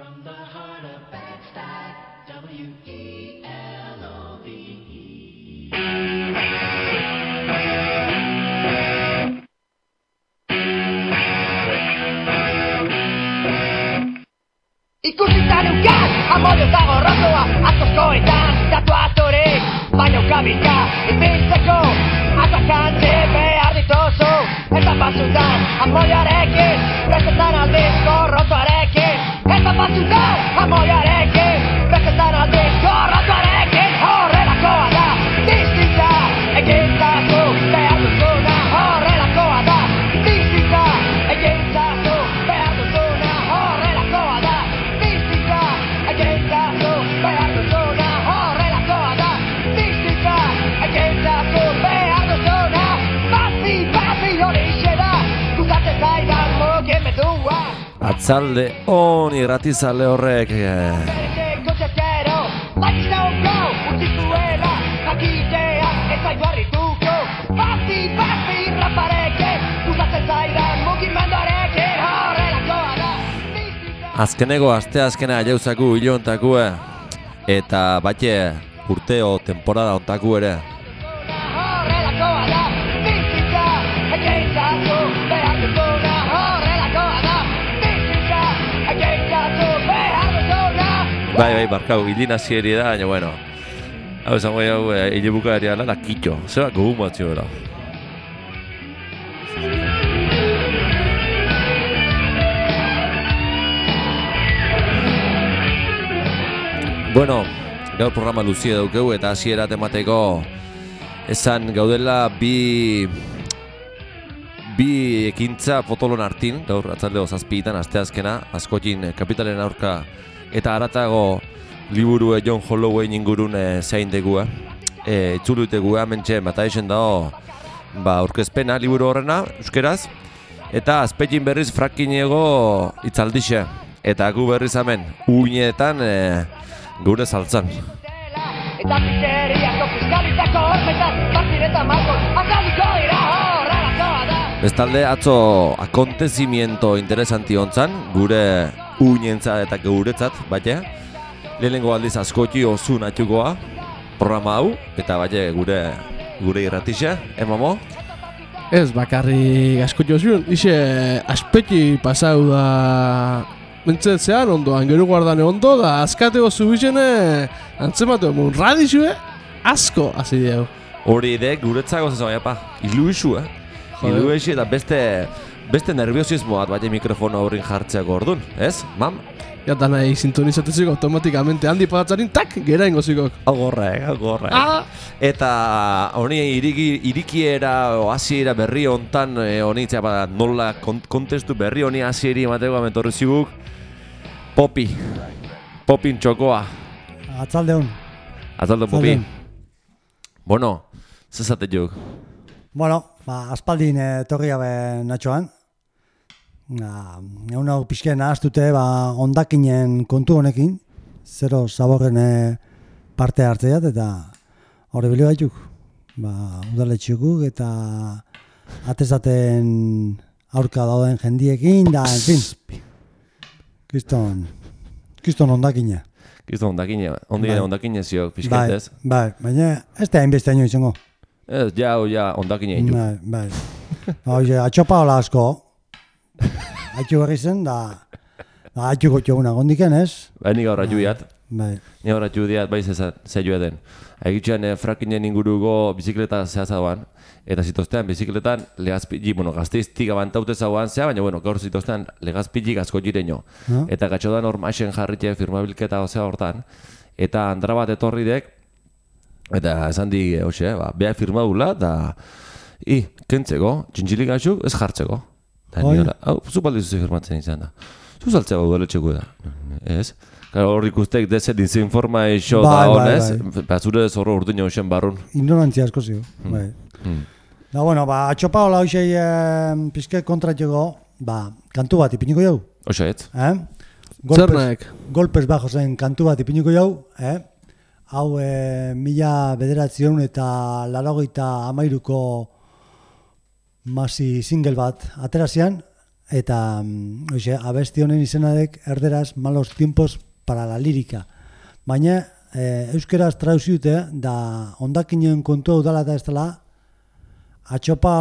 From the heart of Bed-Stuy, W-E-L-O-V-E. Ikusita neukan, amodio eta gorrotoa Atozkoetan, tatuatorik Baina ukabilka, ipintzeko Atakantzi behar dituzu Eta batzutan, amodioarekin Bestetan aldiz gorrotoarekin Eta batzutan, amodioarekin Bestetan aldiz gorrotoarekin mugimenduarekin Horrelakoa da bizitza Azkeneko aste azkena jauzaku hilontaku eh, Eta bate urteo temporada ontaku ere Bai, bai, barkau, hilin hasieri da, baina bueno. Hau esango hau, eh, hile bukaria lana kitxo Zeba gogu matzio bera Bueno, gaur programa luzia daukeu eta hasiera temateko esan gaudela bi bi ekintza potolon hartin, gaur atzaldeo zazpitan, asteazkena, askotin kapitalen aurka eta aratago liburu John Holloway ingurun e, zein degua. E, itzulu itegua mentxe bata esen dago ba, aurkezpena liburu horrena, euskeraz, eta azpetin berriz frakinego itzaldixe. Eta gu berriz hemen, uinetan e, gure saltzan. Eta hormetan dira da Bestalde atzo akontezimiento interesanti hontzan, gure uinentza eta guretzat, baina lehenengo aldiz askoti osu natxukoa programa hau, eta baina gure gure irratixe, emamo? Ez bakarrik asko jozun, ixe aspeti pasau da mentzetzean ondoan, gero guardane ondo da azkateko zubizene antzematu emun radizue asko hasi diegu. Hori ide guretzako zezo pa, iluisu, eh? Joder. Iluisu eta beste beste nerviosismo bat baina mikrofono horrin jartzeako ordun, ez? Mam? Ja da nahi sintonizateziko automatikamente handi patatzarin tak gera ingozikok. Agorrek, agorrek. Ah! Eta honi iriki, irikiera o hasiera berri hontan e, honi itzea bada nola kon, kontestu berri honi hasieri emateko amentorri ziguk Popi, Popin txokoa, Atzalde hon. atzaldo Popi. Atzaldeon. Bueno, zezate juk. Bueno, ba, aspaldin eh, etorri gabe natxoan. Egun hau pixke nahaztute, ba, ondakinen kontu honekin, zero zaborren eh, parte hartzeat, eta hori bilo gaituk. Ba, udaletxukuk eta atezaten aurka dauden jendiekin, da, en fin. Kriston, kriston ondakina. Kisto ondakine, ondi Bai. ondakine ziok Bai, pixketez. bai, baina ez da hainbeste haino izango. Ez, ja, ja, ondakine ditu. Bai, bai. Oye, atxopa hola asko. Atxu berri zen, da... Da, atxu gotxo una gondiken, ez? Bai, nik aurra juiat. Bai. Ni aurra judiat, bai zeza, zeiua den. Egitxean eh, frakinen inguruko bizikleta zehazauan, eta zitoztean bizikletan legazpili, bueno, gazteiztik abantaute zauan zea, baina, bueno, gaur zitoztean legazpilik asko jireño. No? Eta gatxodan hor maixen jarritxe firmabilketa osea hortan, eta andra bat etorri dek, eta esan di, eh, hoxe, ba, beha firmadula, da, i, kentzeko, txintxilik ez jartzeko. Da, ni ora, hau, zu baldi zuzi firmatzen izan da. Zu saltzeko udaletxeko da. Ez? Claro, hor ikustek deset disinformazio da Bai, bai, honez, ba, zure zorro urdin hoxen barrun. Ignorantzia asko zio. Bai. Mm. Da, bueno, ba, atxopa hola hoxei eh, pizke kontratxego, ba, kantu bat ipiniko jau, Oso ez? eh? Naek? golpes bajo zen kantu bat ipiniko jau, eh? Hau eh, mila bederatzion eta laragoita amairuko masi single bat aterazian, eta mm, hoxe, abesti honen izenadek erderaz malos tiempos para la lírica. Baina e, euskeraz trauziute da ondakinen kontu udala eta ez dela atxopa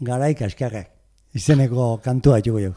garaik askarrak. Izeneko kantua etxuko jau.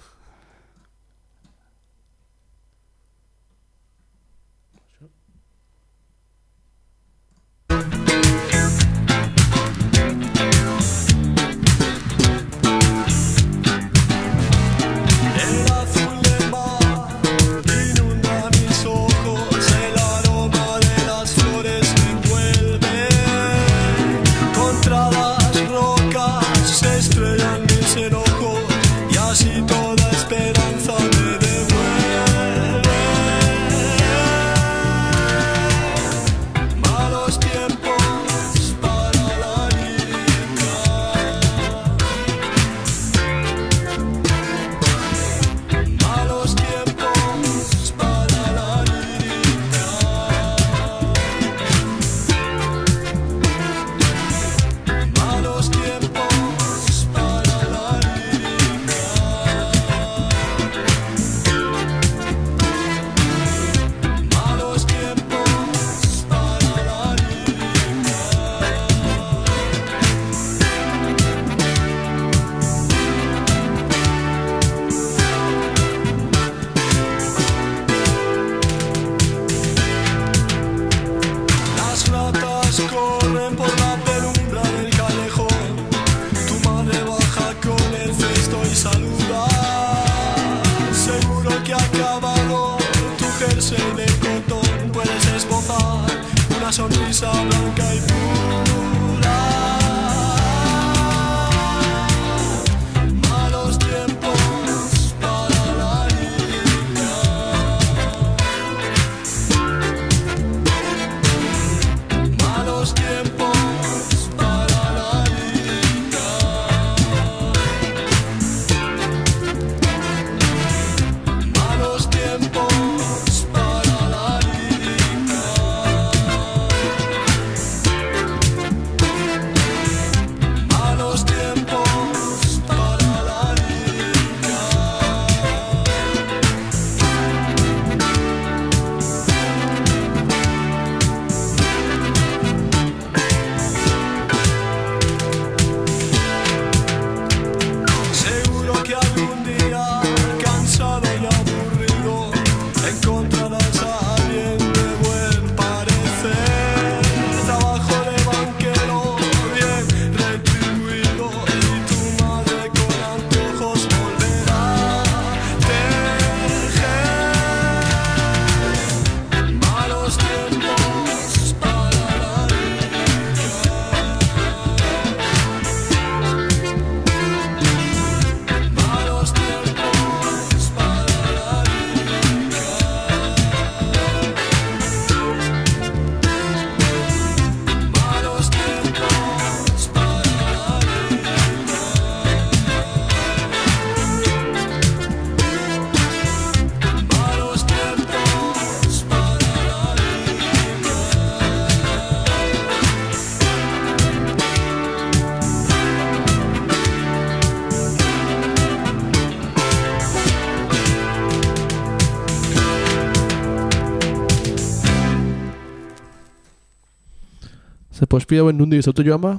Ze pospia ben nundi ezautu joan ba?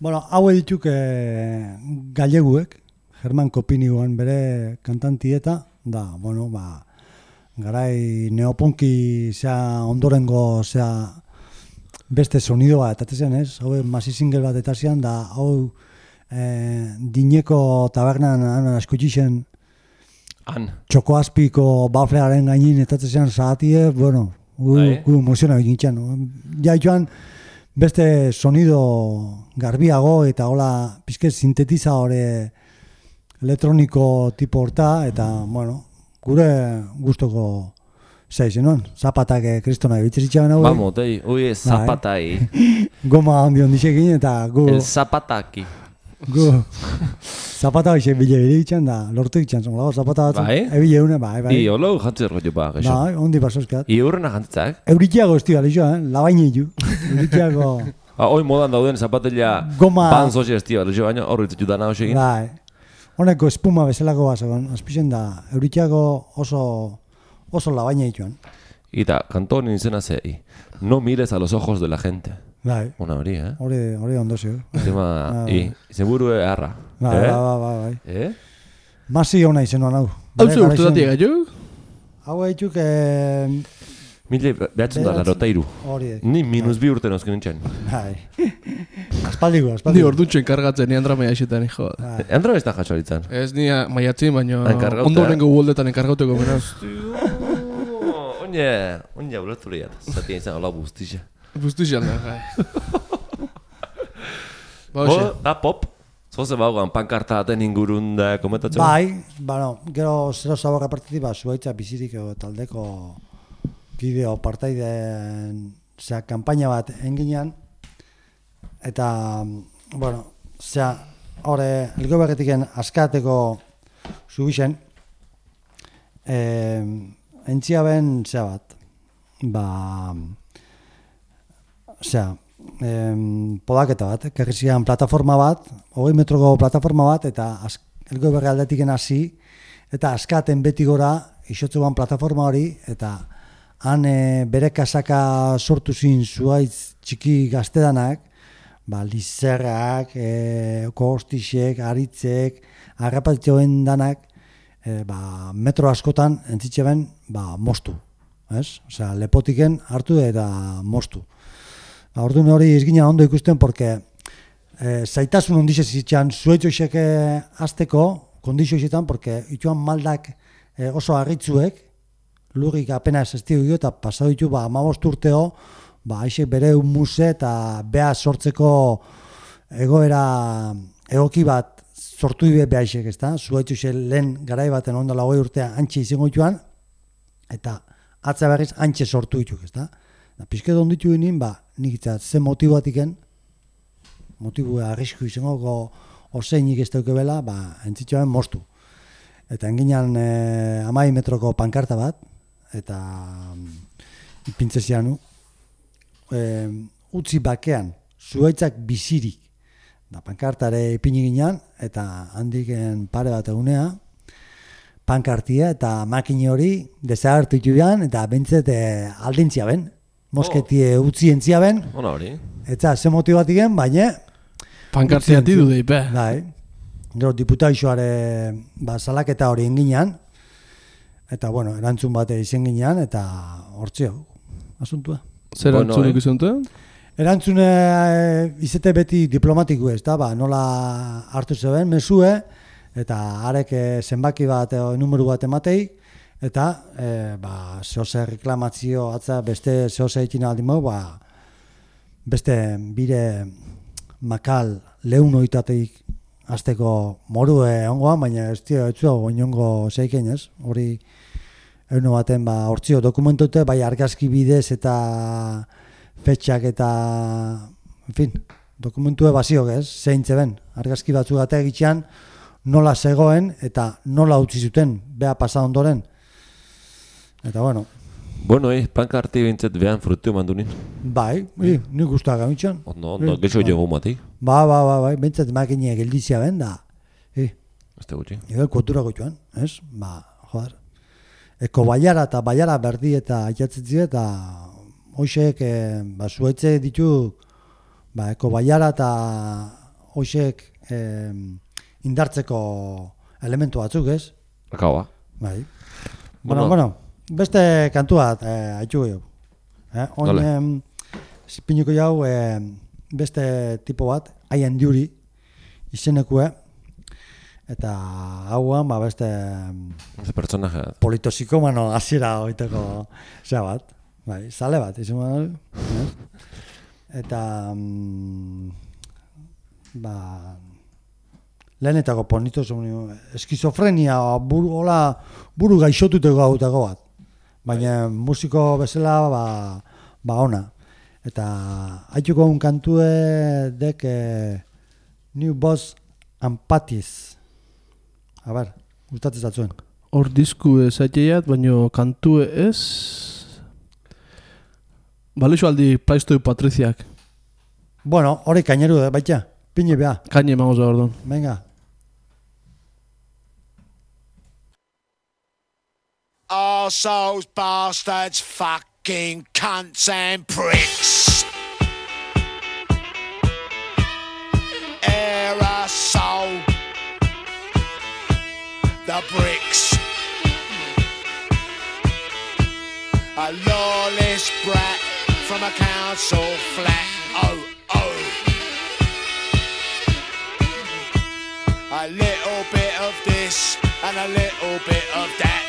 Bueno, hau dituk e, galleguek, German Kopinioan bere kantantieta, da, bueno, ba, garai neoponki zea ondorengo zea beste sonido bat, eta zen ez, hau masi single bat eta zian, da, hau e, dineko tabernan han askutxixen Han. txokoazpiko baflearen gainin eta zen zaatie, bueno, gu, Bai. gu emociona egintzen. Ja joan beste sonido garbiago eta hola pizke sintetizadore elektroniko tipo horta eta bueno, gure gustoko Zaiz, non? Zapatak eh, kristona ebitzen zitxaben hau. Vamos, tei, ui, zapatai. Goma handi ondixekin eta gu, El zapataki. Gu zapata hoxe bile bilitzen da, lortu itxan zon, lago zapata bat, Bai? ebile une, bai, bai. I, olo jantzi errotu ba, gexo. Bai, ondi pasoskat. I urrena jantzak. Euritiago ez dira, lixo, eh? Labaini ju. Euritiago, Ba, hoi modan dauden zapatilla Goma- ban sozi ez dira, gexo, baina horri zitu dana hoxe egin. bai. honeko espuma bezalako bat zegoen, azpixen da, euritiago oso, oso labaina dituan. Eta kanto honen izena zei. No mires a los ojos de la gente. Bai, Ona hori, eh? hori, hori ondo zio. Zema, Ah, i, izenburu eharra. Bai, eh? bai, bai, bai, bai. Eh? Masi hona izenuan hau. Hau garaizen- datik gaitu? Hau haituk, eh, Mile behatzen da, larota iru. hori, Ni minus bi urte nozken nintzen. bai. Aspaldiko, Ni aspaldiko. orduntxen kargatzen, ni andra maia esetan, jo. Bai. Andra ez da jatsoritzen. Ez ni maiatzin, baina Enkargauta. ondo horrengo uoldetan enkargauteko menaz. Oine, oine ulertu lehiat. Zati izan hola buztixe. Da, gai. Ba, Ho, hoxe. da pop. Zoze baugan pankarta aten ingurun da komentatzen. Bai, bueno, gero zero zaborra partitik, ba, zuaitza bizirik edo taldeko bideo partaideen zera, kampaina bat enginean, eta, bueno, zera, horre, elgo berretiken askateko zubixen, eh, entzia ben, zera bat, ba, zera, em, podaketa bat, kerrizian plataforma bat, hogei metroko plataforma bat, eta az, elgo berri aldetiken hasi, eta askaten beti gora, isotzuan plataforma hori, eta han e, bere kasaka sortu zin zuaitz txiki gaztedanak, ba, lizerrak, e, kostixek, aritzek, harrapatxoen danak, e, ba, metro askotan entzitxeben ba, mostu. Ez? Osea, lepotiken hartu eta mostu. Ba, orduan hori izgina ondo ikusten, porque e, zaitasun ondize zitxan zuetxoixek azteko, kondizioixetan, porque ituan maldak e, oso arritzuek, lurrik apenas ez dio eta pasau ditu ba, amabost urteo, ba, aixek bere muse eta beha sortzeko egoera egoki bat sortu dibe behaixek, ez da? Zuetxoxe lehen garai baten ondala hogei urtea antxe izango joan, eta atza berriz antxe sortu dituk, ez da? Da, pizke onditu ginen, ba, nik eta ze motibu arrisku izango oseinik ez daukebela, ba, entzitxoen mostu. Eta enginan e, amai metroko pankarta bat, eta mm, ipintzezian nu, e, utzi bakean, zuaitzak bizirik, da pankartare ipini ginean, eta handiken pare bat egunea, pankartia eta makine hori desagertu joan, eta bentzet e, aldintzia ben, mosketie utzi entzia ben, Ona hori. eta ze motibatiken, baina Pankartia tidu deipe. Bai. Gero diputaixoare ba, salaketa hori enginean, eta bueno, erantzun bate izen ginean, eta hortzio, asuntua. Zer Bueno, antzunuk eh. Erantzune e, izete beti diplomatiku ez da, ba, nola hartu zeben, mesue, eta arek eh, zenbaki bat, edo numero bat ematei, eta e, ba, zehose reklamazio atza beste zehose ekin aldin mau, ba, beste bire makal lehun oitateik azteko moru ongoan, baina ez dio, ez oinongo zeiken ez, hori euno baten ba, hortzio dokumentute, bai argazki bidez eta fetxak eta, en fin, dokumentue basiok ez, zein zeben, argazki batzu gata egitxean, nola zegoen eta nola utzi zuten, beha pasa ondoren. Eta bueno, Bueno, eh, pankarti bintzet behan frutu eman du nin. bai, i, nik guztua gamitxan. Ondo, ondo, Eh, gexo bai. jo gumati. Ba, ba, ba, bai, bentsat makine geldizia ben da. Ez da gutxi. Igual kultura goituan, ez? Ba, joder. Eko baiara eta baiara berdi eta aiatzitzi eta hoxek, e, ba, zuetze ditu, ba, eko baiara eta hoxek e, indartzeko elementu batzuk, ez? Akaua. Bai. Bueno. Bueno, bueno, beste kantu bat, eh, haitxu gehiago. Eh? On, Dale. em, zipinuko jau, eh, beste tipo bat, haien diuri, izenekue, eta hauan, ba, beste Ez pertsonaje bat. politosikomano hasiera oiteko zea bat, bai, zale bat, izan bat, eta, mm, ba, lehenetako ponito eskizofrenia, buru, hola, buru gaixotuteko gautako bat. Baina musiko bezala, ba, ba ona. Eta haituko un kantue dek eh, New Boss Ampatiz. A ber, gustatzen zatzuen. Hor disku ezaiteiat, baino kantu ez... Balixo aldi plaiztoi Patriziak. Bueno, hori kaineru da, baita. Pini beha. Kaine emango za ordon. Venga. Arseholes, bastards, fucking cunts and pricks. Aerosol, the bricks. A lawless brat from a council flat. Oh, oh. A little bit of this and a little bit of that.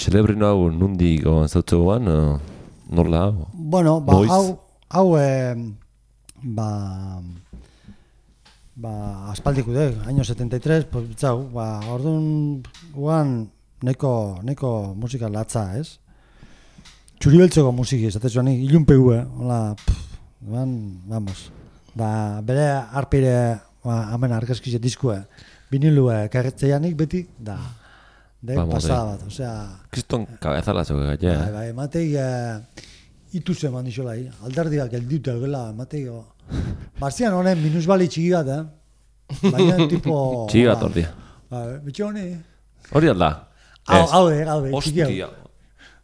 Da, xelebrino hau nundi goan zautzu goan, nola hau? Bueno, ba, Noiz? hau, hau eh, ba, ba, aspaldiko dek, año 73, pues, bitzau, ba, orduan guan neko, neko musika latza, ez? Txuribeltzeko musiki, esatezu ni, ilunpegu, eh? Hola, pff, guan, vamos. Ba, bere arpire, ba, hemen argazkize diskue, vinilue karretzeianik beti, da, de Vamos, pasada bat, osea, Kriston kabezalazo Bai, gaia. bai, matei eh, ituz eman dixola, eh? alderdiak geldiute gela, matei go. Marzian honen minusbali txiki bat, eh? Baina tipo... Txiki bat ordia. Bai, bitxo honi. Hori alda. Hau, hau, eh, hau, eh, txiki hau. Ostia.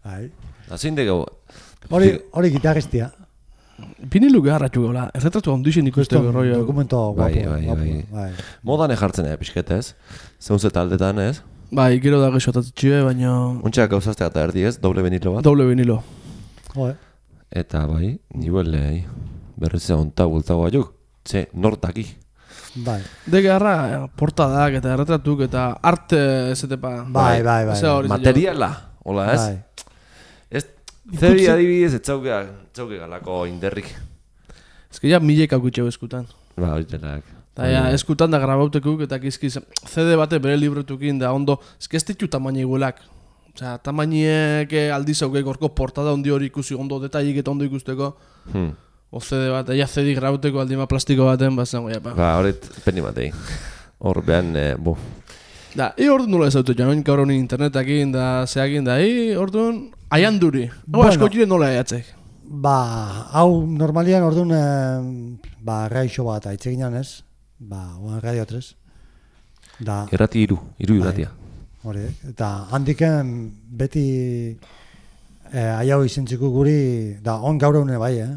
Bai. Da zein dugu, Hori, hori gitarristia. Binilu geharratxu gola, erretratu ondixen ikusteko Kriston rollo. dokumento Bai, guapo, bai, guapo, bai. bai. Modan ejartzen ea pixket ez? Zeunze taldetan ez? Bai, gero da gexotatitxue, baina Untxeak gauzazte eta erdi ez, doble benilo bat. doble vinilo. Jo, eh? Eta bai, nibuele hai. Berriz onta bultago baiuk. Txe, nortaki. Bai. De geharra, portadak eta erretratuk eta arte ezetepa. Bai, bai, bai. Ze hori Materiala, hola ez? Bai. Ez, zeri adibidez, ez txauke, galako inderrik. Ez que ja milek aukitxeu eskutan. Ba, hori. Da, ja, eskutan da grabautekuk eta kizkiz CD bate bere libretukin da ondo, que ez ditu tamaina iguelak. Osea, tamainiek eh, aldiz auke gorko portada ondi hori ikusi ondo detailik eta ondo ikusteko. Hmm. O CD bat, ja CD grabauteko aldima plastiko baten, bazen goia pa. Ba, hori peni batei. Hor behan, e, bo. Da, i ordu nola ez autu janoin gaur honi internetakin da zeakin da, i orduan aian duri. Hau Bueno. asko jire nola eatzek. Ba, hau normalian orduan eh, ba, raixo bat aitzeginan ez. Ba, oan radio 3. Da, Errati iru, iru Bai. irratia. hori, eta handiken beti eh, aiau izentziku guri, da, on gaur egune bai, eh?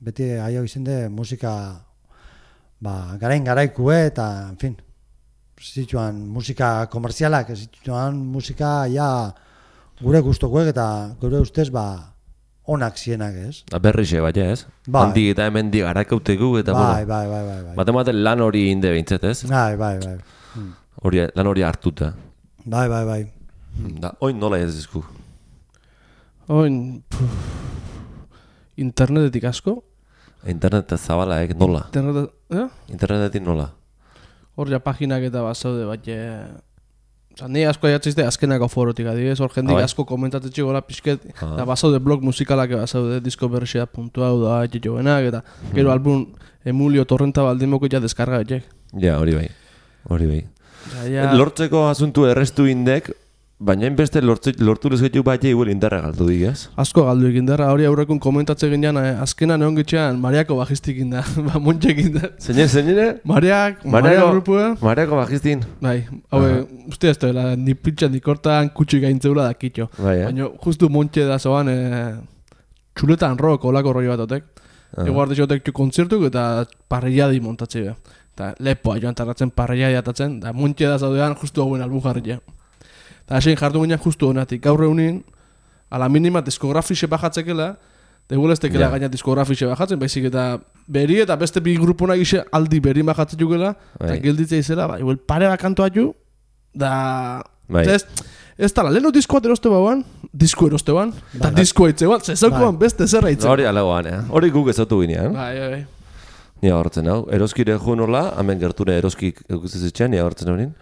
Beti aiau izende musika, ba, garain garaikue eta, en fin, zituan musika komerzialak, zituan musika ja gure gustokuek eta gure ustez, ba, onak zienak, ez? Da berrixe bai ez? Bai. Handik eta hemen di garakautegu eta Bai, bueno. bai, bai, bai, bai. Baten baten lan hori inde behintzet ez? Bai, bai, bai. Hori, lan hori hartuta. Bai, bai, bai. Da, oin nola ez dizku. Oin, puf, internetetik asko. Internet zabala, ek, nola? Internet, eh? Internetetik nola? Hor ja paginak eta bat je... Osa, ni asko jatzizte azkenako forotik adibidez, hor jendik Ah, asko komentatetxe gola pixket, Ah. eta bazaude blog musikalak bazaude, disko berxea puntu hau da, etxe jovenak, eta Hmm. gero album Emulio Torrenta baldimoko ja deskarga. Ja, hori bai. Hori bai. Ja, ja, Lortzeko asuntu errestu indek, baina inbeste lortze, lortu lezgetu bat igual indarra galtu dik, ez? asko galdu egin dara, hori aurrekun komentatze ginean, eh, azkenan egon gitxean Mariako bajistik inda, ba, montxek inda. Zeine, zeine? Mariak, Mariak Mariako, grupua, Mariako bajistin. bai, hau, uste ez dela, ni pitxan dikortan kutsu gaintzeula da kitxo. Bai, eh? Baina justu montxe da zoan e, txuletan rock olako rollo bat otek. Ego arte jotek txu kontzertuk eta parrilladi montatze be. Eta lepoa joan tarratzen parrilladi atatzen, da montxe da zaudean justu hauen album jarria. Eta hasein jartu ginen justu honatik, gaur egunin, ala minima diskografixe bajatzekela, da igual ez tekela Ja. gaina diskografixe bajatzen, baizik eta beri eta beste bi grupuna gise aldi beri bajatzen jugela, eta Bai. gilditzea izela, ba, igual pare bat kantua ju, da... Bai. Ez, ez tala, lehenu diskoat eroste bauan, disko eroste bauan, eta diskoa itze bauan, zezaukoan beste zerra itze. Hori alagoan, eh? Hori guk ezautu ginean. Bai, bai, bai. Ni hortzen hau, eroskire jo nola, hemen gerture eroskik eukizitzean, ni hortzen horin.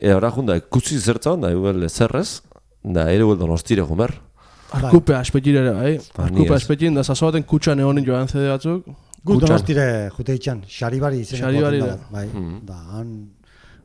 E, ora junda, ikusi zertzan, da, igual zerrez, da, ere igual donostire jumer. Arkupe aspetxire ere, bai. Ah, Arkupe ez. aspetxin, da zazoaten kutxan egonin joan CD batzuk. Gu Kutxan. donostire jute itxan, Xaribari izeneko Xaribari da. Bai, Mm. da, han,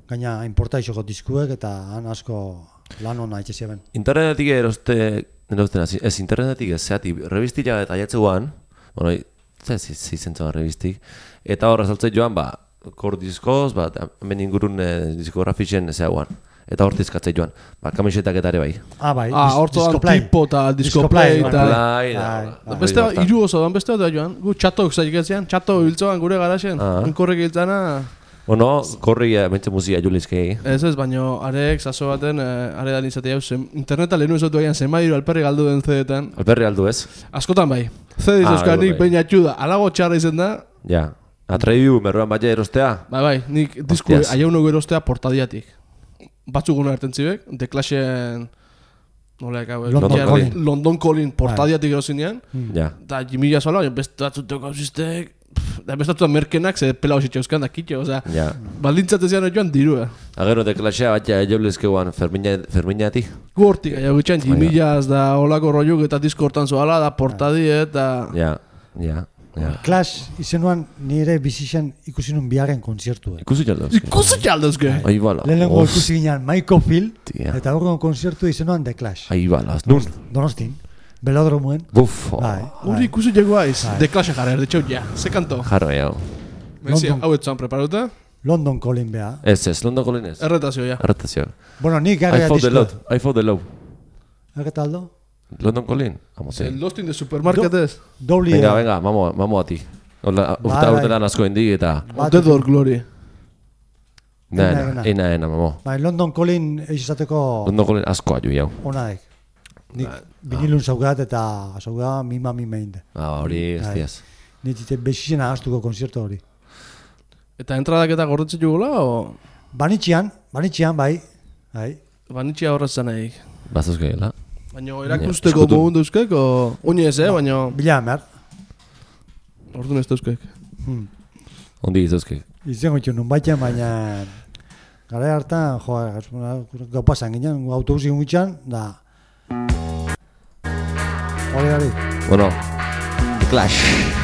gaina inporta isoko diskuek eta han asko lan hona itxe zeben. Internetetik eroste, erosten hasi, ez internetetik ez zeati, revistila eta jatzeguan, bueno, ze ze ze zentzen revistik, eta horra saltze joan, ba, kor diskoz, ba, hemen ingurun eh, diskografixen zeaguan. Eta hor dizkatze joan, ba, kamisetak eta ere bai. Ah, bai, Ah, dan Discoplay. tipo eta Discoplay, discoplay bai. eta... Bai, da, bai. da, Da Beste hiru oso dan beste bat da joan, gu txatok zaik etzean, txato hiltzoan gure garaxen, Ah. hankorrek hiltzana, Bueno, korri eh, bentsa muzia julizkei. ez ez, baino arek zazo baten, eh, are dan izatea, zem, interneta lehenu ezotu gaian, zenbairu alperri galdu den CD-etan, Alperri aldu ez? askotan bai, CD Ah, nik bai. baina txuda, alago txarra izen da, Ja. Atreibiu, merruan baina erostea? Bai, bai, nik disku Hostias. aiauno gerostea portadiatik. Batzuk guna hartzen zibek, The Clashen... Nola hau, London London, Calling. London Calling portadiatik erozinean. Ja. Da Jimmy Jasola, beste batzuk gauzistek... Da beste batzuk merkenak, ze pela hositxe euskan da kitxo, osea... Ja. Baldintzatzen zian joan dirua. Agero de klasea baina jaulezkeuan Fermina, Ferminati. Gu hortik, aia gutxan, Jimmy Jazz da olako rolluk eta disko hortan zoala, da portadi eta... Ja, ja, ja. Clash izenuan nire bizixen ikusi nun biaren konzertu. Ikusi jalda. Ikusi txaldezke! Ai bala. Lehenengo ikusi ginean Michael Field Tia. eta aurren konzertu izenuan The Clash. Ai bala. Nun. Donostin, belodromuen. Buf. Bai, Hori ikusi jago aiz, The Clash jarra erdetxau, ja, ze kanto. Jarro jau. Mezi, London. hau etzan preparuta, London Calling bea. Ez ez, Londo kolinez. erretazio, ja. Arratazio. Bueno, nik I gara fought the disko. load. I fought the low. Erreta London Colin, vamos a El Dustin de Supermarket es. Doble. Venga, venga, vamos, vamos a ti. Urta urtelan asko indi eta... Urte dor glori. Na, ena, ena, ena, mamo. Ba, London Colin eixizateko... London Colin asko aio, jau. Onaek. Nik ba, ah, vinilun ah. saugat eta saugat mima mima inde. Ba, hori bai. ez diaz. Nik zite besixen agastuko konzertu hori. Eta entradak eta gordetze jugula, o...? Banitxian, banitxian, bai. bai. Banitxia horrez zaneik. Bazuzko gila. Baina erakusteko gogundu euskek, o... Oine ez, eh? Ba, baina... Bila amert. Ordu nesta euskek. Hmm. Ondi izo euskek. Izen gotxe nun baita, baina... Gara harta, joa, gau pasan ginen, autobus ikon gitxan, da... Hore gari. Bueno, The Clash.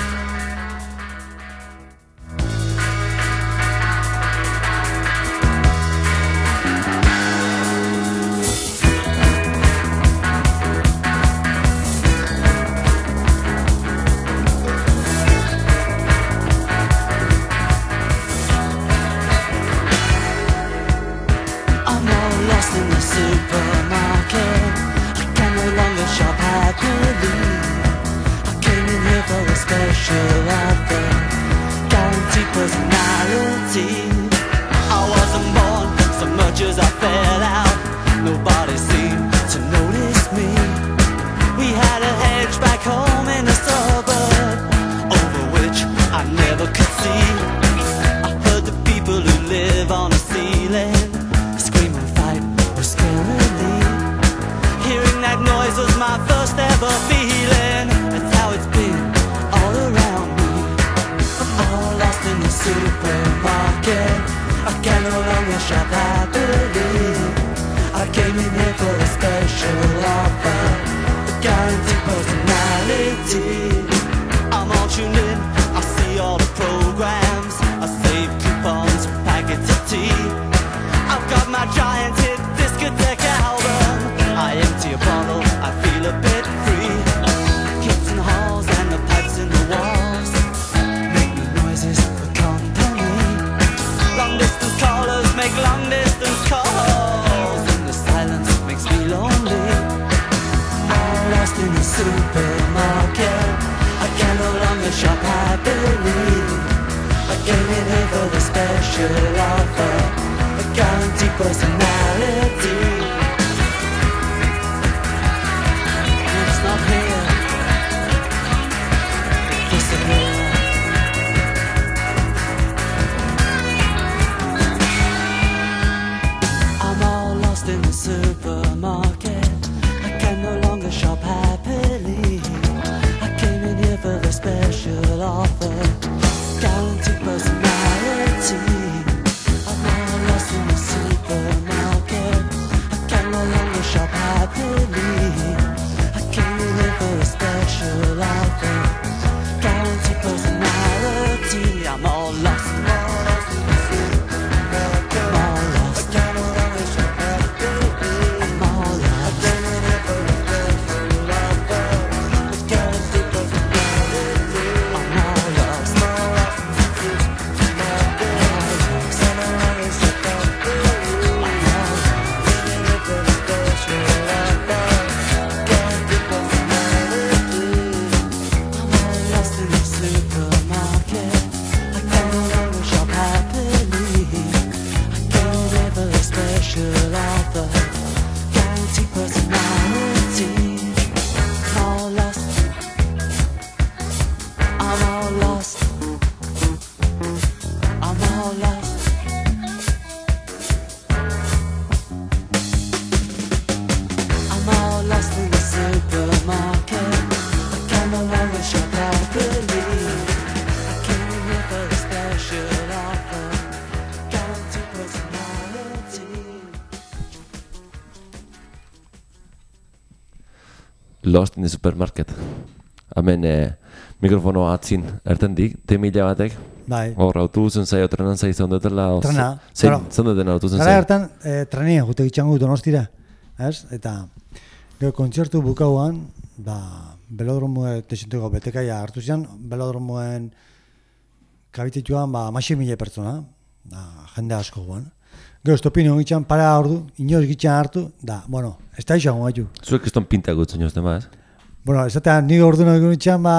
lost in the supermarket. Hemen e, mikrofono atzin erten dik, batek. Bai. Hor, autu zen zaio, trenan zai zen dutela. Trena. Zain, claro. zen duten autu zen zaio. Gara hartan, eh, e, trenia, gute gitxango gutu nostira. Ez? Eta, gero, kontzertu bukauan, ba, belodromue, tesentuko, betekaia hartu zen, belodromuen kabititxuan, ba, maxi mila pertsona, da, jende asko guan. Gero estopino gitxan, para ordu, inoz gitxan hartu, da, bueno, ez da izan gaitu. Zuek kriston pinta gutzen jozten ba, ez? Bueno, esatean, ni ordu nahi gitxan, ba,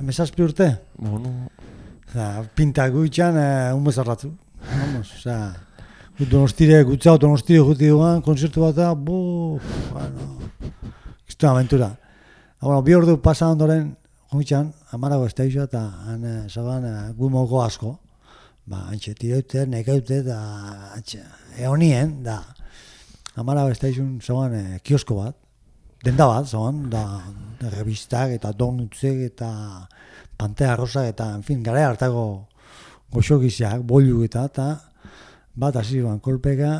mesazpi urte. Bueno, Oza, pinta gutxan, eh, un bezarratzu. Vamos, osea, gu donostire, gutzau donostire guti duan, konzertu bat da, bu, bueno, iztu aventura. Ah, bueno, bi ordu pasa ondoren, gutxan, amarago ez da eta han, eh, zaban, eh, gu moko asko. Ba, antxe, tireute, nekaute, da, antxe, eonien, da, amarago ez da izun, zaban, eh, kiosko bat, denda bat, zaban, da, revistak eta donutzek eta pantea rosa eta, en fin, gara hartako goxokizeak, bolu eta, eta bat hasi ban kolpeka,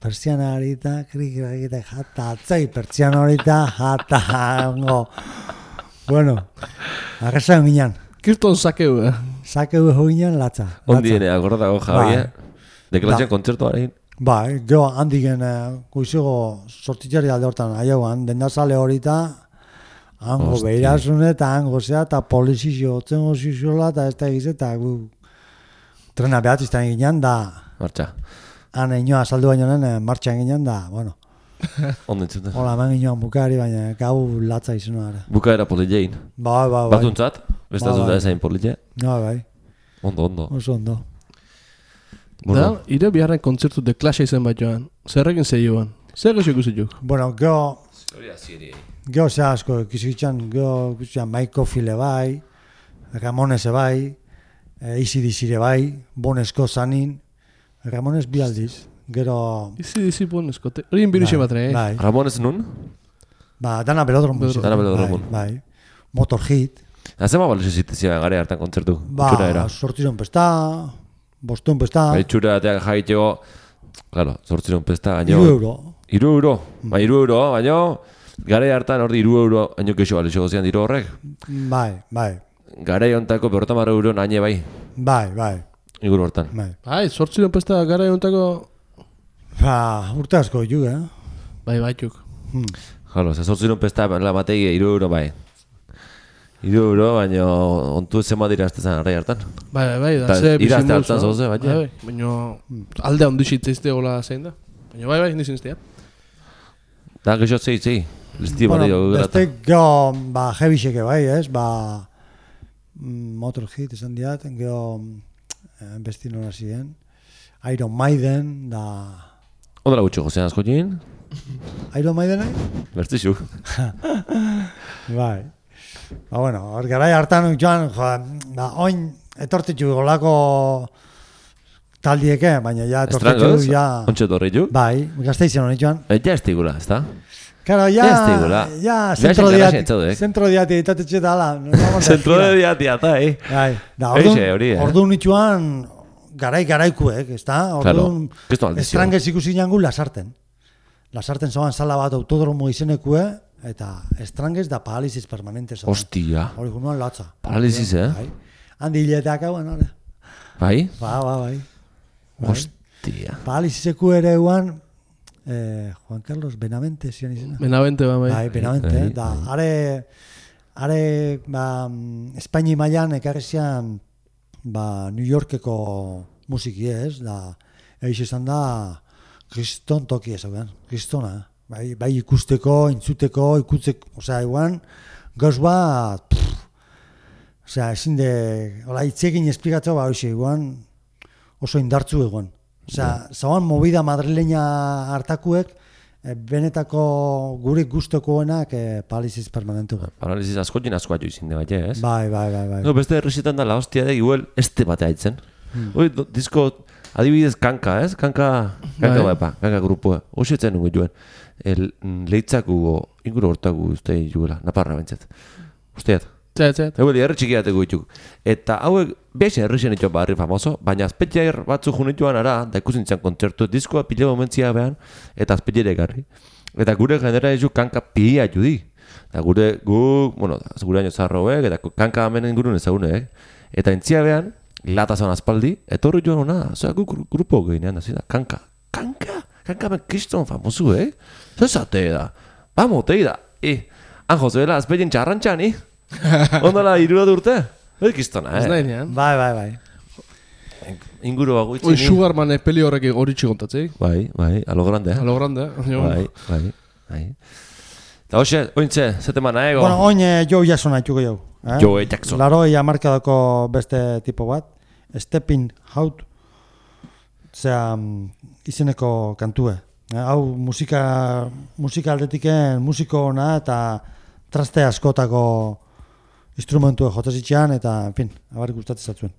pertsiana harita, krik eta jata, atzai pertsiana harita, jata, ongo. Bueno, arrasa ginen, Kriston sakeu, eh? Sakeu jo ginen latza. ondi latza. ene, akordatako Javier. Bai. Deklaratxen Da. kontzertuarekin. Ba, gero handiken uh, goizego sortitxari alde hortan aiauan, dendazale horita, hango Hostia. behirazune eta hango zea, eta polizizio, otzen goziziola, eta ez da egiz, eta gu trena behatiztan ginen, da, Martxa. han inoa saldu baino nen, eh, martxan ginen, da, bueno, Ondo entzuten. hola, eman ginoan bukari, baina gau latza izena ara. Bukaera politzein. Ba, ba, ba. Batzuntzat, beste azuta bai. ezain politze. No, bai, Ondo, ondo. oso ondo. Bueno, Da, ire biharren kontzertu de klase izen bat joan. Zerrekin zei joan. Zer gexo ikusituk? Bueno, gero, gero ze asko, kizitzen, gero, kizitzen, Maiko File bai, Ramones bai, e, Isidizire bai, Bonesko zanin, Ramones bi aldiz, gero, Izi dizi bon eskote. Hori inbiruxe bat eh? bai, Ramon ez nun? ba, dana. Belodromo. Dana belodromo. Bai, bai. Motor Hit, Azema balio zitezia gare hartan kontzertu. Txura era. ba, sortziron pesta, bostun pesta, Bai, txura ateak jaiteko, claro, zortziron pesta, gaino. iru euro. Iru euro. Ba, iru euro, baino, gare hartan hori iru euro, haino kexo balio zian diru horrek. Bai, bai, Gare hontako berrotamar euro naine bai, bai, bai, inguru hortan. bai. Bai, sortziron pesta gara eguntako... Ba, urte asko ju, eh? Bai, baituk. Jalo, ze zortziron pesta, la mategi, iru euro bai. Iru euro, baino, ontu zema dira aztezan arrai hartan. Bai, bai, bai, da, Ta ze bizimuz, hartzen no? zauze, bai, Bai, bai, baina alde handi zitzeizte hola zein da. Baina bai, bai, nizin iztea. Da, gexo zei, zei. Listi Bueno, bat dira gugurata. beste gero, ba, heavy bai, ez? Ba, mm, Motor Hit esan diat, gero, eh, besti nora ziren. Iron Maiden, da... Ondela gutxo jozean asko jin, Iron Maiden, eh? bertzizu. Bai. Ba, bueno, hor garai hartan joan, jo, ba, oin etortitzu golako taldieke, baina ja Estrangos, ja... ontsa torri ju. Bai, gazteizen honi joan. Eh, Ja estigula, ez da? Claro, ya, Ya ya, zentro diati, garaxe etxaude, eh? zentro diati, itatetxe da, nos vamos de Zentro de eta, eh? Bai, da, orduan, hori, eh? orduan nitxuan, garai garaikuek, ez da? Claro, Orduan, kriston aldizio. estrangez ikusi jangu lasarten. Lasarten zoan sala bat autodromo izenekue, eta estrangez da paralisis permanente zoan. Hostia. Hori gunuan latza. Paralisis, eh? Bai. Handi hiletak hauen, hori. Bai? Ba, ba, bai. Bai. Hostia. Paralisiseku ere guan, eh, Juan Carlos Benavente zion izena. Benavente, bai, bai. Bai, Benavente, Bai, da, are, are, ba, Espaini mailan ekarri zian, ba, New Yorkeko musiki ez, da, eix esan da, kriston toki ezaguan, kristona, bai, bai ikusteko, intzuteko, ikutzeko, osea, iguan, gauz bat, osea, ezin de, hola, itzekin esplikatzea, ba, hoxe, iguan, oso indartzu egon. Osea, zauan movida madrileña hartakuek, eh, benetako gure gustokoenak eh, paliziz permanentu. Paralisis asko jin asko atu izin de bai, ez? Bai, bai, bai, bai. No, beste errezitan da la hostia de igual este batea itzen. Hoi, do- disko, adibidez kanka, ez? Kanka, kanka Bai. bai, kanka grupua. Hoxe nungu joen. El, mm, leitzaku, inguru hortaku uste juela, naparra bentzat. Usteat. Zet, zet. Ego herri txiki bateko dituk. Eta hauek beixen herri zen itxo barri famoso, baina azpetxair batzu junituan ara, da ikusin zen kontzertu, diskoa pile momentzia behan, eta azpetxaire garri. Eta gure genera ezu kanka pia judi. Eta gure, gu, bueno, gure aino zarroek, eta kanka hemen ingurun ezagunek. Eta entzia behan, lata zan aspaldi, etorri joan ona, zera gu gru- grupo gehinean, da, kanka, kanka, kanka ben kriston famosu, eh? Zer zate da, vamos, tei da, eh, han jozuela, azpeien txarrantxan, eh? Ondala, irua urte? Bai, kistona, Ez eh? nahi nean. Bai, bai, bai. inguru bagoitzi. Oi, Sugarman eh, peli horrek horitxe kontatzei. Bai, bai, alo grande, eh? A lo grande, jo. Bai, bai, bai. Eta hoxe, ointze, zete mana ego? Bueno, oin eh, Joe Jackson haituko jau. Eh? Joe Jackson. Laroi amarkadako beste tipo bat. Stepping Out. Zea, mm, izeneko kantue. Eh, hau musika, musika aldetiken musiko ona eta traste askotako instrumentu jotezitxean eta, en fin, abar gustatzen zatzuen.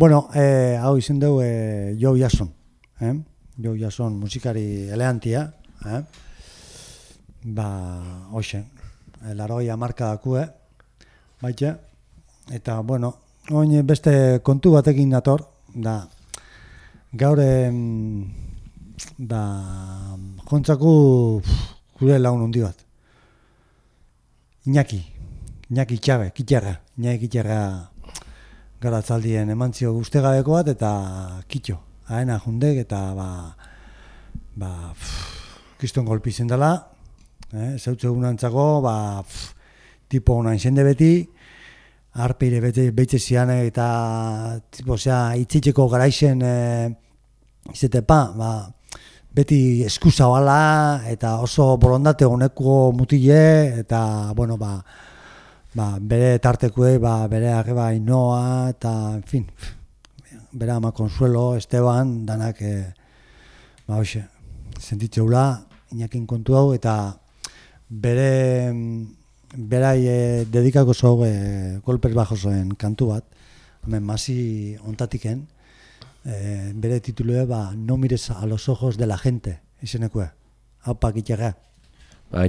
Bueno, eh, hau izen dugu eh, Joe Jackson. Eh? Joe Jackson musikari eleantia. Eh? Ba, hoxe, eh, laroi amarka dakue. Baita, eta, bueno, oin beste kontu batekin dator, da, Gaur da jontzaku pff, gure lagun hundi bat. Iñaki, Iñaki Txabe, Kitxarra, Iñaki Kitxarra garatzaldien emantzio guztegabeko bat eta kitxo. Haena jundek eta ba, ba, pff, kiston golpi zendala, eh, zautze egunantzako, ba, pff, tipo honan jende beti, arpeire bete, beitze zian eta, tipo, osea, itzitzeko garaizen, eh, izete pa, ba, beti eskusa bala, eta oso borondate honeko mutile, eta, bueno, ba, ba, bere tartekuei, ba, bere arreba inoa, eta, en fin, bere ama Consuelo, Esteban, danak, e, ba, hoxe, sentitzeula, inakin kontu hau, eta bere, berai e, dedikako zo e, golpes bajosoen kantu bat, hemen masi ontatiken, e, bere titulue, ba, no mires a los ojos de la gente, izenekue, hau pakitxega. Bai,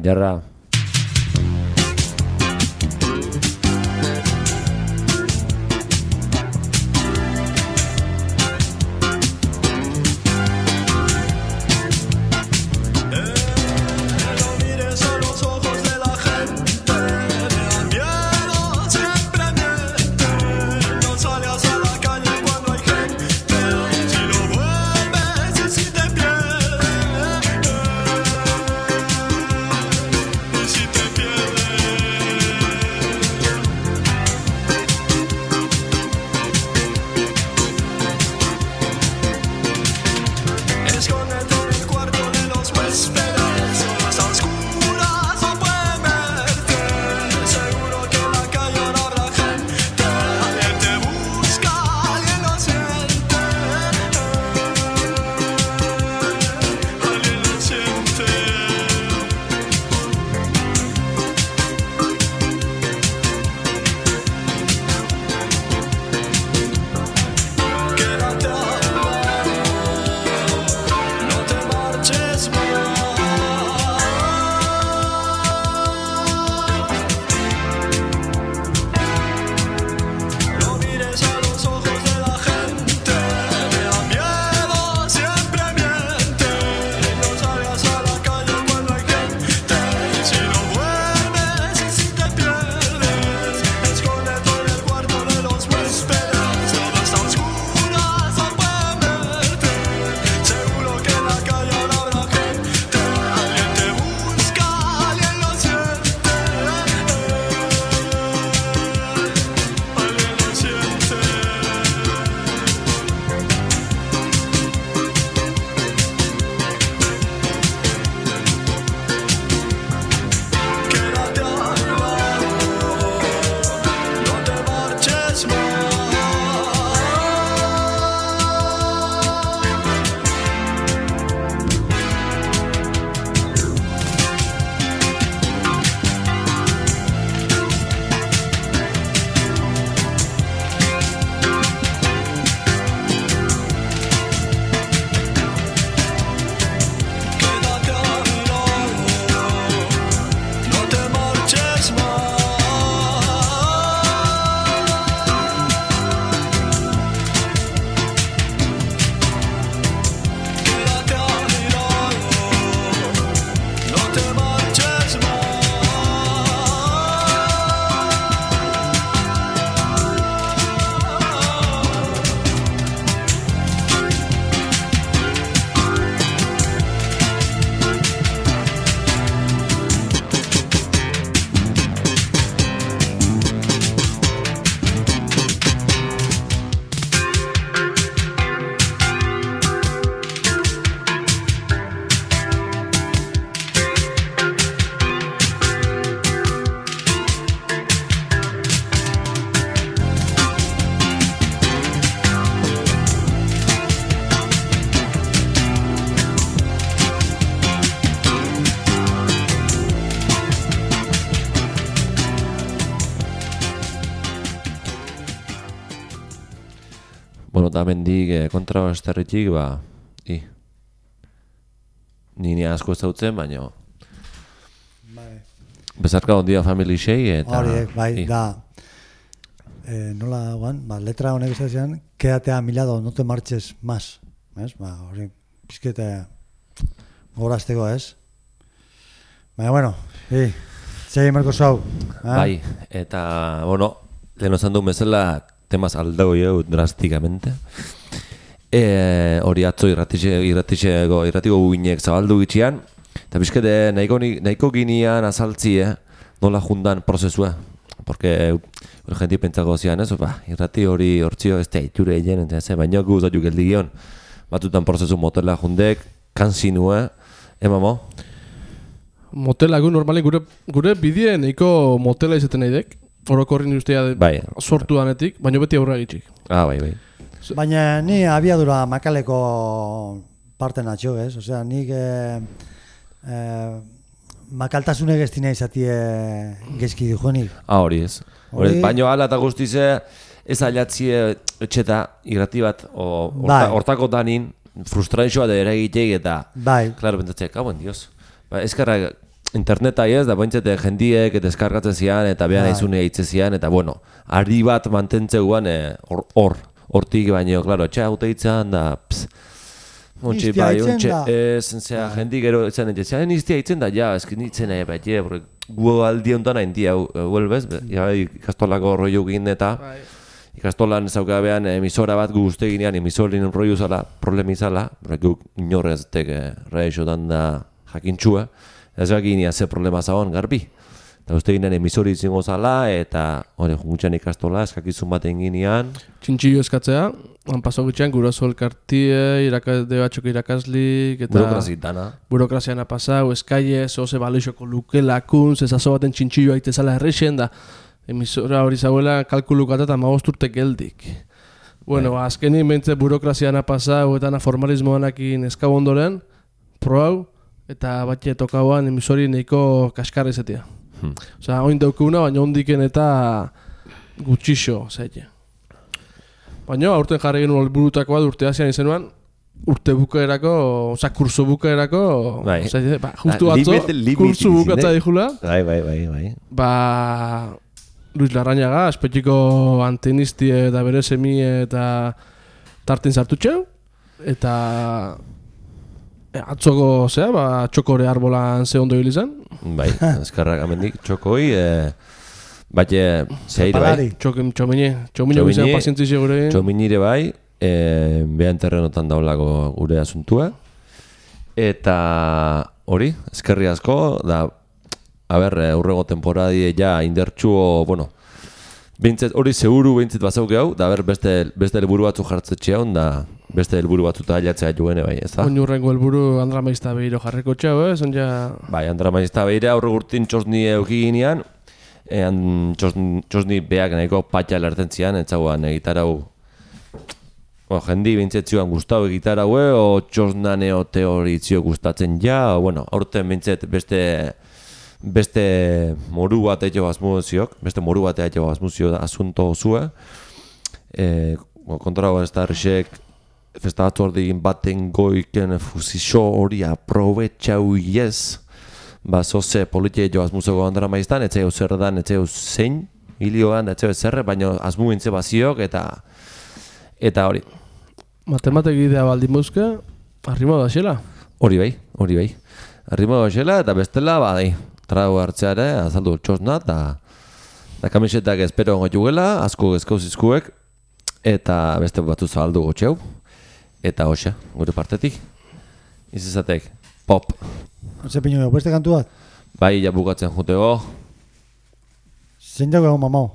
Bueno, eta mendik eh, kontra esterritik, ba, i. Ni asko ezautzen, baina Bai. bezarka ondia family xei eta... Horiek, bai, i. da, eh, nola guan, ba, letra honek esatzen, quédate a mi lado, no te marches más. Ez, ba, hori pizkete gorazteko ez. Baina, bueno, hi, zei marko zau. eh? Bai, eta, bueno, lehen osan duen bezala, temaz aldau jau drastikamente. E, hori atzo irratixego, irratiko guinek zabaldu gitxian, eta bizkete nahiko, nahiko ginean azaltzie nola jundan prozesua. Porque hori jenti pentsako zian, ez, ba, irrati hori hortzio ez da itxure egin, ez, baina gu zaitu geldi gion, batutan prozesu motela jundek, kansinua, emamo, Motela gu normalen gure, gure bidien nahiko motela izaten nahi dek. Orokorrin ustea Bai. sortu danetik, baina beti aurra egitxik. ah, bai, bai. Baina ni abiadura makaleko parte natxo, ez? Osea, nik eh, eh, makaltasunek ez dina izatie gezki dijonik. Ah, hori ez. Hori, Hori- baino ala eta guztize ez ailatzie etxeta irrati bat o, Bai. hortako danin frustrazioa da ere egitek eta Bai, Claro, pentsatzea, kauen dios. Ba, eskarra interneta ez, da bointzete jendiek deskargatzen zian eta behan Bai. aizune eitze zian, eta bueno, ari bat mantentzeuan eh, hor, hor, hortik baino, claro, etxe haute itzan da, ps, Iztia bai, hitzen da. ez, zera, jendi gero, etzen ente, zera, niztia hitzen da, ja, eskin nitzen nahi, bat, je, porque gu aldi honetan hain dia, huelbez, ja, ikastolako rollo egin eta, ikastolan zaukabean emisora bat gu uste ginean, emisorin rollo zala, problemi zala, guk inorrez teke reeixotan da jakintxua, ez gakinia ze problema zaon garbi. Eta uste ginean emisori izango zala, eta hori junktxan ikastola, eskakizun bat ginean, Txintxillo eskatzea, han paso gitxean guraso elkartie, irakasde batzuk irakaslik, eta burokrazi dana. burokraziana pasau, eskaile, zoze baleixoko lukelakun, zezazo baten txintxillo aite zala errexen, da emisora hori zauela kalkulukata eta magosturte geldik. Bueno, Bai. azkenin behintzen burokraziana pasau eta na formalismoanakin eskau ondoren, proau, eta batxe tokauan emisori nahiko kaskarra izatea. Hmm. Osea, oin daukuna, baina ondiken eta gutxixo, zaite. Baina, aurten jarri genuen helburutako bat urte hasian izenuan, urte bukaerako, osea, kurso bukaerako, Bai. osea, ba, justu Ah, atzo, kursu izin, bukatza dijula, Bai, bai, bai, bai. ba, Luis Larrañaga, espetxiko antenistie eta bere semie eta tartin sartu txeu, eta atzoko, zea, ba, txokore arbolan ze ondo hil izan, Bai, eskarrak amendik, txokoi, e, bate, zeire bai, txokin, txomine, txomine guztian pazientzi gure. txominire bai, e, behan terrenotan daulako gure asuntua, eta hori, eskerri asko, da, a ber, eh, urrego temporadie ja indertxuo, bueno, Bintzet, hori seguru bintzet bazauke hau, da ber, beste, beste helburu batzu jartzetxe hon, da beste helburu batzuta ailatzea juene bai, ez da? Oin urrengo helburu Andra Maizta behiro jarriko txau, eh? Zon ja... Bai, Andra Maizta behire aurre gurtin txosni eukiginean, ean txosni, txosni beak nahiko patxa lerten zian, etzagoan egitarau O, jendi bintzetzioan gustau egitaraue, o txosnan eo teoritzio gustatzen ja, o, bueno, aurten bintzet beste beste moru bat etxo azmuziok, beste moru bat etxo azmuzio asunto zua. E, kontra ez da errexek, festatu ordigin baten goiken fusixo hori aprobetxau iez, ba, zoze politia jo azmuzoko andara maiztan, etzeu zer dan, etzeu zein, hilioan, etzeu zerre, baina azmu bintze baziok, eta eta hori, Matematek idea baldin muzke, arrimo da xela. hori bai, hori bai. Arrimo goxela, eta bestela, ba, dai, trago hartzeare, azaldu txosna, eta da kamisetak espero gotxugela, asko ezkauzizkuek, eta beste batzu zabaldu gotxeu, eta hoxe, gure partetik. Izizatek, pop, Zer pinu beste kantu bat? bai, ja bukatzen jutego, Zein dago egon mamau?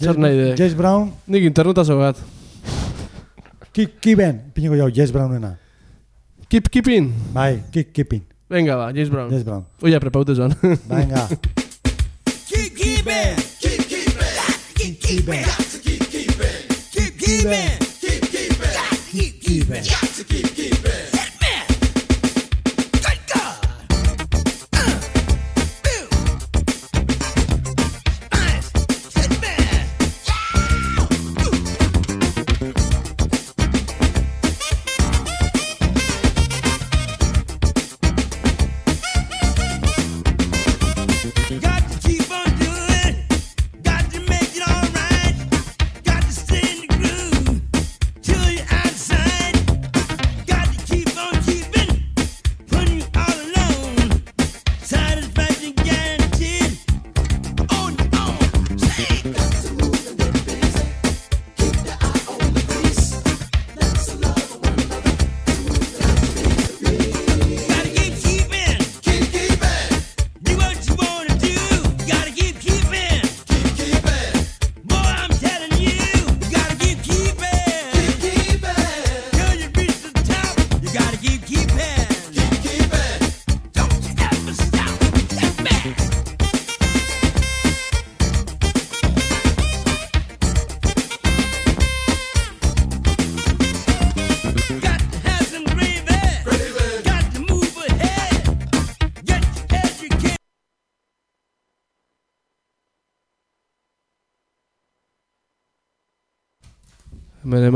Zer nahi de? James Brown, Nik internetazo bat. Kick Kiben, piniko jau, James Brownena. Keep keeping. Bai, Kick Keeping, Venga ba, James Brown. James Brown. Oia, prepaute zon. Venga. Keep keeping. Keep keeping. Keep keeping. Got to keep keeping. Keep keeping. Keep keeping. Keep keeping. Got to keep keeping.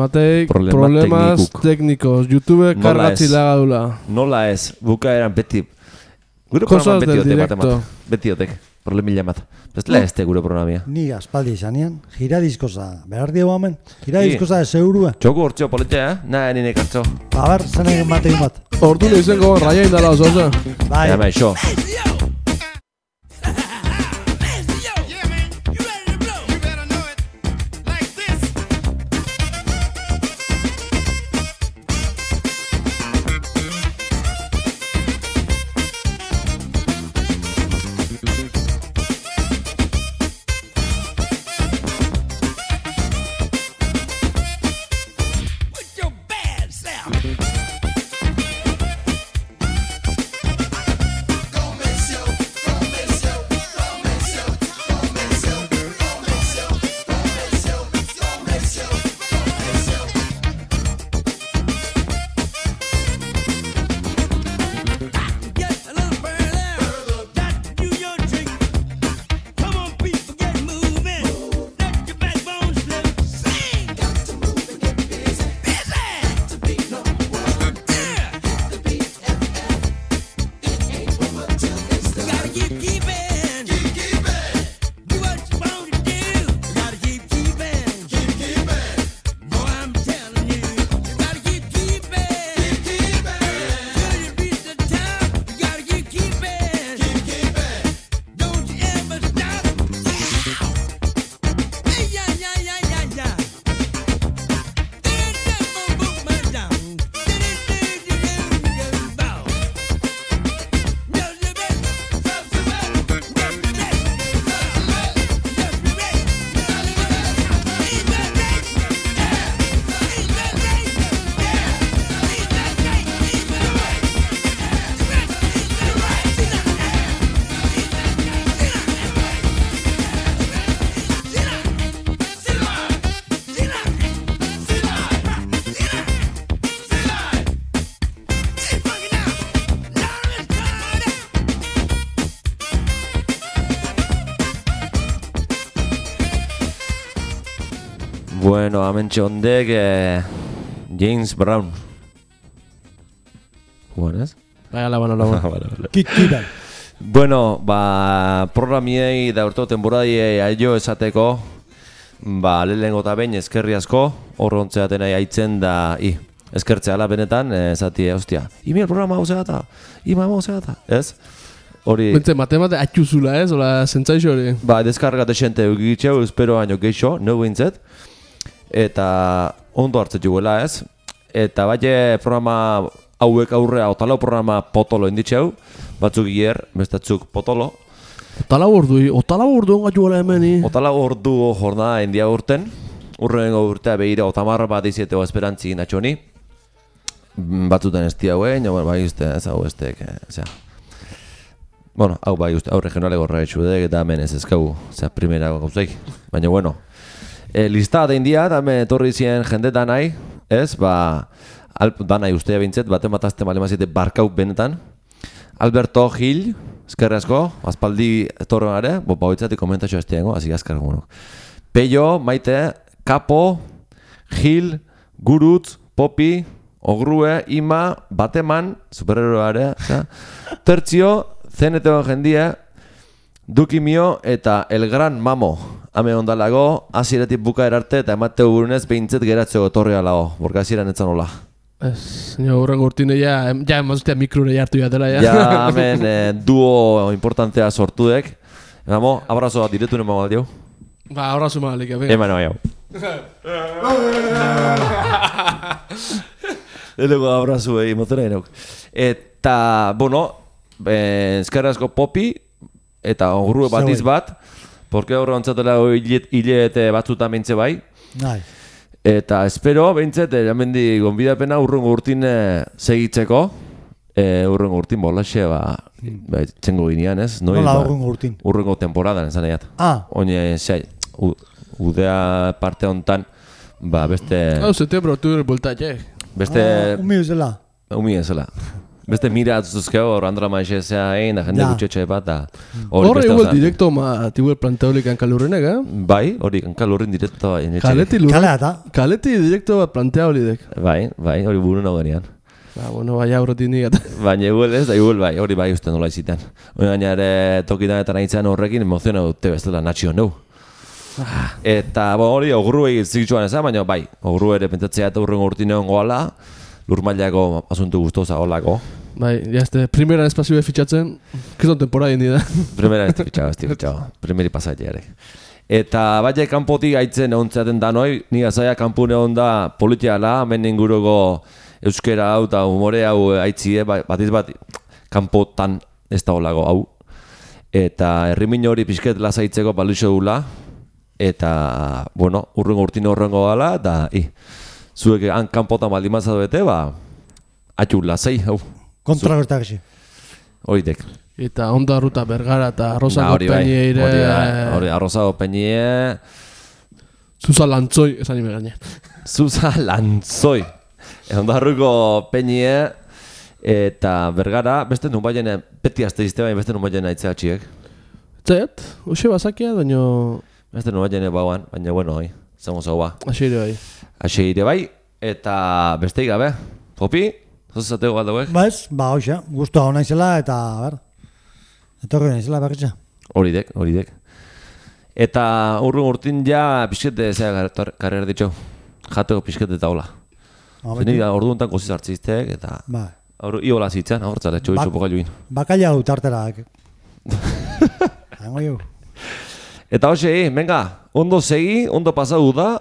Emateik Problema problemas teknikuk. técnicos. YouTube kargatzi lagadula. Nola ez, bukaeran beti... Gure Cosas programan beti otek bat. Beti otek, problemilla emat. Bestela ez te gure programia. Ni aspaldi izanean, giradizkoza, behar diegu hemen, giradizkoza ez eurua. Txoku hortxo politia, eh? Nahi nire kartxo. A ber, zen egin bat egin bat. Ordu izango raia indala oso. Bai, Ja, xo. Bueno, hemen txondek eh, James Brown. Bueno, ez? Bai, ala, bueno, ala, bueno. Vale, vale. kikidan. Bueno, ba, programiei da urto temporadiei aio esateko, ba, lehenengo eta behin eskerri asko, horrontzeaten nahi aitzen da, i, eskertzea ala benetan, eh, esati, ostia, email programa hau zehata, ima hau zehata, ez? Hori, Bentze, mate mate atxuzula ez, hola, zentzaixo hori. ba, deskarga desente egitxeu, espero baino geixo, neu bintzet, eta ondo hartzen juguela ez, eta bai programa hauek aurrea, otalau programa potolo inditxeu, batzuk hier, bestatzuk potolo, Otala ordu, otala ordu ongat juela hemeni. Otala ordu jornada india urten, urrengo urtea behira otamar bat izieteo esperantzi natxoni. Batzuten ez dia huen, bueno, bai uste, ez hau estek, eh, osea. Bueno, hau bai uste, hau regionale gorra etxu dek, eta hemen ez ezkau, osea, primera gauzeik. Baina, bueno, e, lista da india, hemen etorri ziren jendetan nahi, ez, ba, al, da nahi ustea bintzet, baten bat azte male mazite barkau benetan. Alberto Gil, eskerre asko, aspaldi etorren are, bo, bauitzatik komentatxo ez tiengo, hasi azkar guno. Peio, Maite, Kapo, Gil, Gurutz, Popi, Ogrue, Ima, Bateman, superheroare, Tertzio, Zeneteon jendia, Dukimio eta El Gran Mamo. Hame ondalago, hasieratik buka erarte eta emateu burunez behintzet geratzeko torri alago, borka hasieran etzan hola. Ez, nio, horrengo urtine ja, ja emazustea mikrore jartu jatela ja. Ja, hemen eh, duo importantea sortu dek. Gamo, abrazo bat diretu nema baldio. Ba, ahora suma alik, venga. Eman hau. Elego abrazo motera inauk. Eta, bueno, eh, eskerra asko popi, eta ogrue batiz bat, porque horre ontzatela hilete batzutan bintze bai. Nahi. Eta espero, behintzet, eramendi gonbidapena urrengo urtin eh, segitzeko. E, urrengo urtin bolaxe, ba, ba txengo ginean, ez? Noi, Nola ba, urrungo urtin. Urrengo temporadan, esan nahiat. Ah, Oine, zai, u, udea parte hontan, ba, beste, Hau, septiembre, octubre, buelta, je. beste, ah, umi uzela. umi ezela. Beste mira atzuzkeo, hor Andra Maixezea egin, da jende gutxetxe bat, da. Horre igual gauza. direkto ma tibuen planteolik hankalurrenek, eh? Bai, hori kankalurrin direkto bai. etxe. Kaleti lurren. Kalea eta. Kaleti direkto bat planteaulidek. Bai, bai, hori buru nago genean. Ba, bueno, bai aurretik nik eta. Baina igual ez, da igual bai, hori bai uste nola izitan. Hori gaina ere tokitan eta nahitzen horrekin emoziona dute bestela natxio neu. Eta bo, hori ogurru egin zikitzuan ezan, baina bai, ogurru ere pentsatzea eta urrengo urtin egon goala, lur mailako asuntu guztoza holako. Bai, ya este, primera espazioa fitxatzen, kizon temporada indi da. Primera ez fitxago, ez fitxago, primeri pasatia ere. Eta bai kanpotik aitzen egon zeaten da noi, ni azaia kanpun egon da politiala, hemen inguruko euskera hau eta humore hau aitzie, ba- batiz bat kanpotan ez da holako hau. Eta herrimin hori pixket lasaitzeko baluxo dula, eta, bueno, urrengo urtino horrengo gala, eta, i, zuek han kanpotan baldin mazatu ba, atxu lasai, hau, Kontra gertak ezi. hori dek. Eta onda ruta bergara eta Na, arrozako hori bai, peñeire... hori bai, hori arrozado peinie, Zuza lantzoi, esan nime gaine. Zuza Lantzoi. Ondarruko peinie eta bergara, beste nun baien, beti azte izte baina beste nun baien aitzea txiek. Zet, uxe bazakia, daño... Beste nun baien bauan, baina bueno, oi, zango zau ba. Asire bai. Aseire bai, eta besteik gabe, Popi, zozatego galdauek? Ba ez, ba hoxe, guztua hona izela eta, ber, etorri naizela berritza. Hori dek, hori dek. Eta urrun urtin ja pixkete zea karrer ditxo. Jateko pixkete eta hola. Zeni da orduuntan goziz hartziztek eta... Ba, Aur, iola zitzen, ahortzare, txo Bak- iso pokaluin. bakaila dut artera. Hango jau. Eta hoxe, eh, venga, ondo segi, ondo pasau da,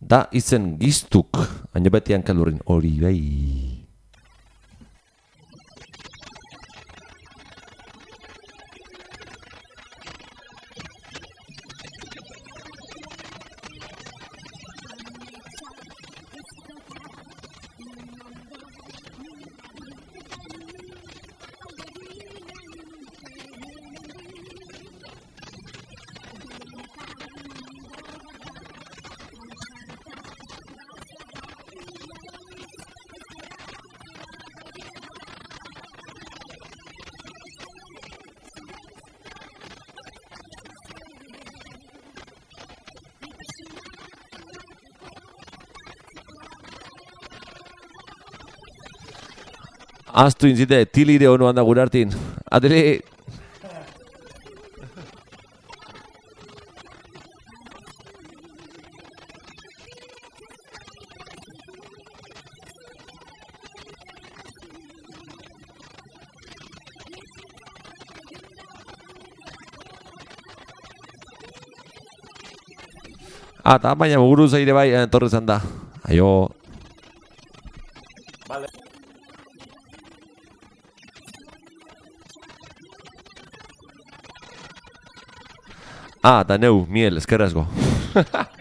da izen giztuk, baina beti hankalurrin, hori bai. Aztu inzite, tilire honuan da gure hartin. Eta baina buru zaire bai, eh, etorri zan da. Aio. Ah, eta neu, miel, eskerrazgo.